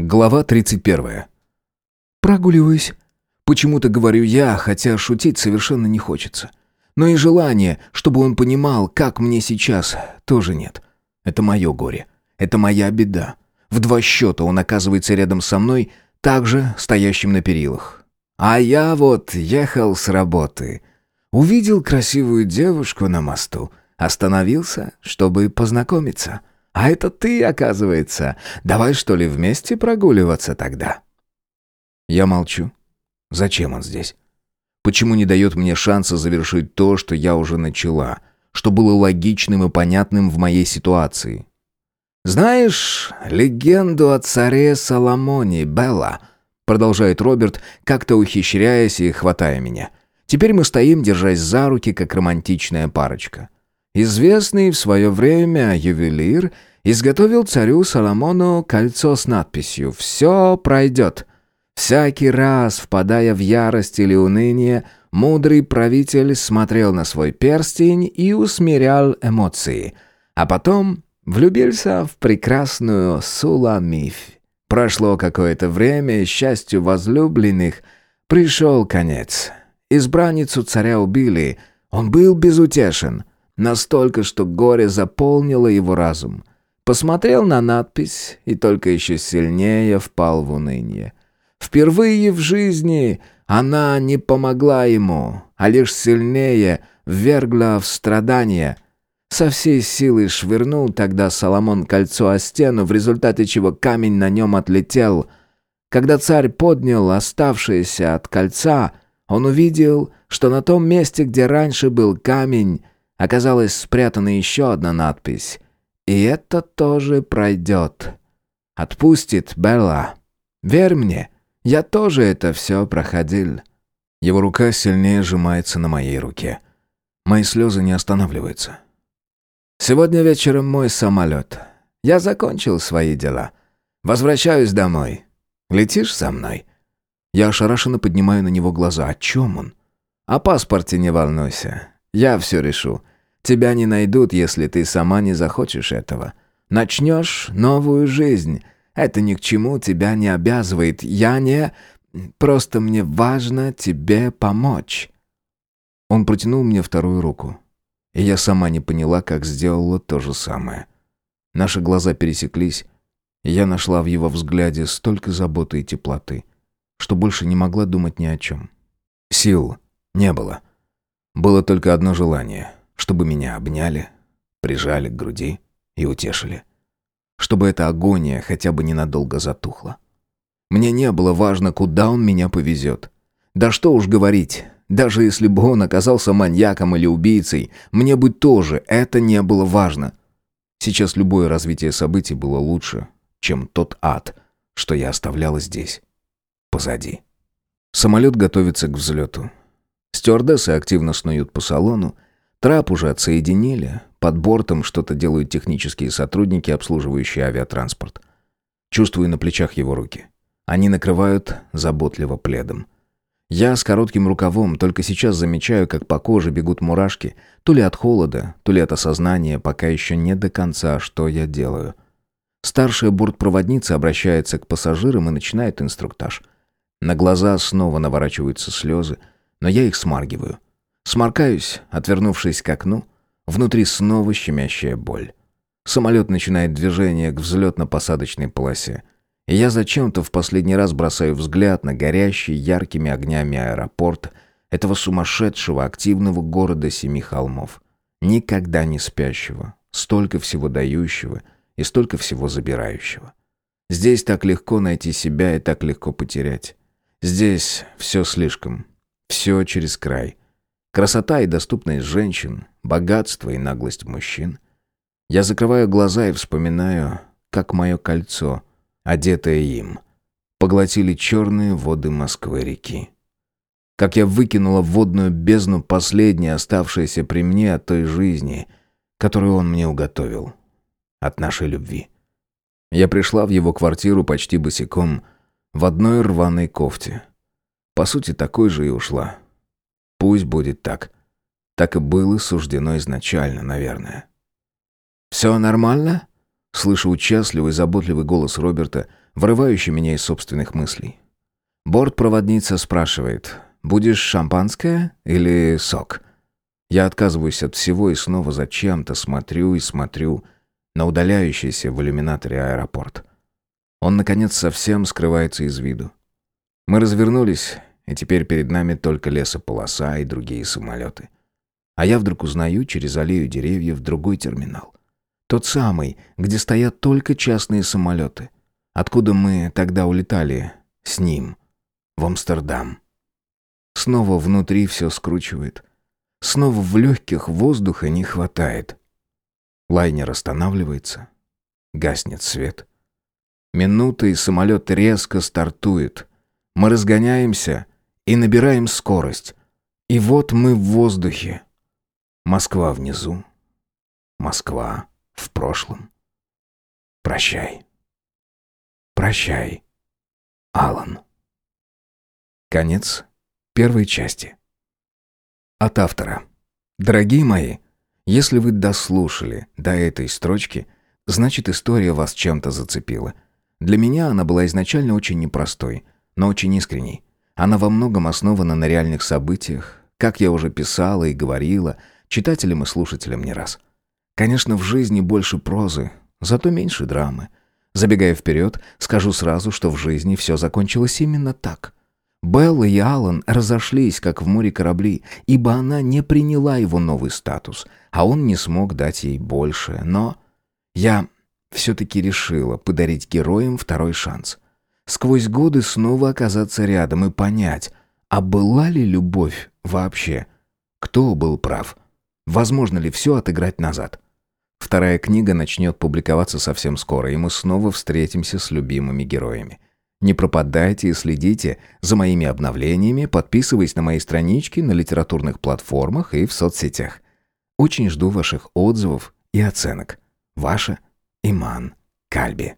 Глава 31. Прогуливаюсь. Почему-то говорю я, хотя шутить совершенно не хочется. Но и желания, чтобы он понимал, как мне сейчас, тоже нет. Это мое горе. Это моя беда. В два счета он оказывается рядом со мной, также стоящим на перилах. А я вот ехал с работы. Увидел красивую девушку на мосту. Остановился, чтобы познакомиться. А это ты, оказывается. Давай, что ли, вместе прогуливаться тогда?» Я молчу. Зачем он здесь? Почему не дает мне шанса завершить то, что я уже начала, что было логичным и понятным в моей ситуации? «Знаешь легенду о царе Соломоне, Белла?» Продолжает Роберт, как-то ухищряясь и хватая меня. Теперь мы стоим, держась за руки, как романтичная парочка. Известный в свое время ювелир изготовил царю Соломону кольцо с надписью «Все пройдет». Всякий раз, впадая в ярость или уныние, мудрый правитель смотрел на свой перстень и усмирял эмоции, а потом влюбился в прекрасную Суламиф. Прошло какое-то время, и счастью возлюбленных пришел конец. Избранницу царя убили, он был безутешен, настолько, что горе заполнило его разум. Посмотрел на надпись и только еще сильнее впал в уныние. Впервые в жизни она не помогла ему, а лишь сильнее ввергла в страдания. Со всей силы швырнул тогда Соломон кольцо о стену, в результате чего камень на нем отлетел. Когда царь поднял оставшееся от кольца, он увидел, что на том месте, где раньше был камень, оказалась спрятана еще одна надпись и это тоже пройдет. Отпустит Белла. Верь мне, я тоже это все проходил». Его рука сильнее сжимается на моей руке. Мои слезы не останавливаются. «Сегодня вечером мой самолет. Я закончил свои дела. Возвращаюсь домой. Летишь со мной?» Я ошарашенно поднимаю на него глаза. О чем он? «О паспорте не волнуйся. Я все решу. Тебя не найдут, если ты сама не захочешь этого. Начнешь новую жизнь. Это ни к чему тебя не обязывает. Я не... Просто мне важно тебе помочь». Он протянул мне вторую руку. И я сама не поняла, как сделала то же самое. Наши глаза пересеклись, я нашла в его взгляде столько заботы и теплоты, что больше не могла думать ни о чем. Сил не было. Было только одно желание — чтобы меня обняли, прижали к груди и утешили. Чтобы эта агония хотя бы ненадолго затухла. Мне не было важно, куда он меня повезет. Да что уж говорить, даже если бы он оказался маньяком или убийцей, мне бы тоже это не было важно. Сейчас любое развитие событий было лучше, чем тот ад, что я оставляла здесь, позади. Самолет готовится к взлету. Стюардессы активно снуют по салону, Трап уже отсоединили. Под бортом что-то делают технические сотрудники, обслуживающие авиатранспорт. Чувствую на плечах его руки. Они накрывают заботливо пледом. Я с коротким рукавом только сейчас замечаю, как по коже бегут мурашки, то ли от холода, то ли от осознания, пока еще не до конца, что я делаю. Старшая бортпроводница обращается к пассажирам и начинает инструктаж. На глаза снова наворачиваются слезы, но я их смаргиваю. Сморкаюсь, отвернувшись к окну. Внутри снова щемящая боль. Самолет начинает движение к взлетно-посадочной полосе. И я зачем-то в последний раз бросаю взгляд на горящий яркими огнями аэропорт этого сумасшедшего активного города семи холмов. Никогда не спящего, столько всего дающего и столько всего забирающего. Здесь так легко найти себя и так легко потерять. Здесь все слишком, все через край. Красота и доступность женщин, богатство и наглость мужчин. Я закрываю глаза и вспоминаю, как мое кольцо, одетое им, поглотили черные воды Москвы-реки. Как я выкинула в водную бездну последнее оставшееся при мне от той жизни, которую он мне уготовил. От нашей любви. Я пришла в его квартиру почти босиком, в одной рваной кофте. По сути, такой же и ушла. Пусть будет так. Так и было суждено изначально, наверное. «Все нормально?» Слышу участливый, заботливый голос Роберта, вырывающий меня из собственных мыслей. Бортпроводница спрашивает, «Будешь шампанское или сок?» Я отказываюсь от всего и снова зачем-то смотрю и смотрю на удаляющийся в иллюминаторе аэропорт. Он, наконец, совсем скрывается из виду. Мы развернулись, и теперь перед нами только лесополоса и другие самолеты. А я вдруг узнаю через аллею деревьев другой терминал. Тот самый, где стоят только частные самолеты. Откуда мы тогда улетали с ним в Амстердам. Снова внутри все скручивает. Снова в легких воздуха не хватает. Лайнер останавливается. Гаснет свет. Минута, и самолет резко стартует. Мы разгоняемся и набираем скорость. И вот мы в воздухе. Москва внизу. Москва в прошлом. Прощай. Прощай, Алан. Конец первой части. От автора. Дорогие мои, если вы дослушали до этой строчки, значит история вас чем-то зацепила. Для меня она была изначально очень непростой, но очень искренней. Она во многом основана на реальных событиях, как я уже писала и говорила, читателям и слушателям не раз. Конечно, в жизни больше прозы, зато меньше драмы. Забегая вперед, скажу сразу, что в жизни все закончилось именно так. Белла и Алан разошлись, как в море корабли, ибо она не приняла его новый статус, а он не смог дать ей больше. Но я все-таки решила подарить героям второй шанс. Сквозь годы снова оказаться рядом и понять, а была ли любовь вообще? Кто был прав? Возможно ли все отыграть назад? Вторая книга начнет публиковаться совсем скоро, и мы снова встретимся с любимыми героями. Не пропадайте и следите за моими обновлениями, подписываясь на мои странички на литературных платформах и в соцсетях. Очень жду ваших отзывов и оценок. Ваша Иман Кальби.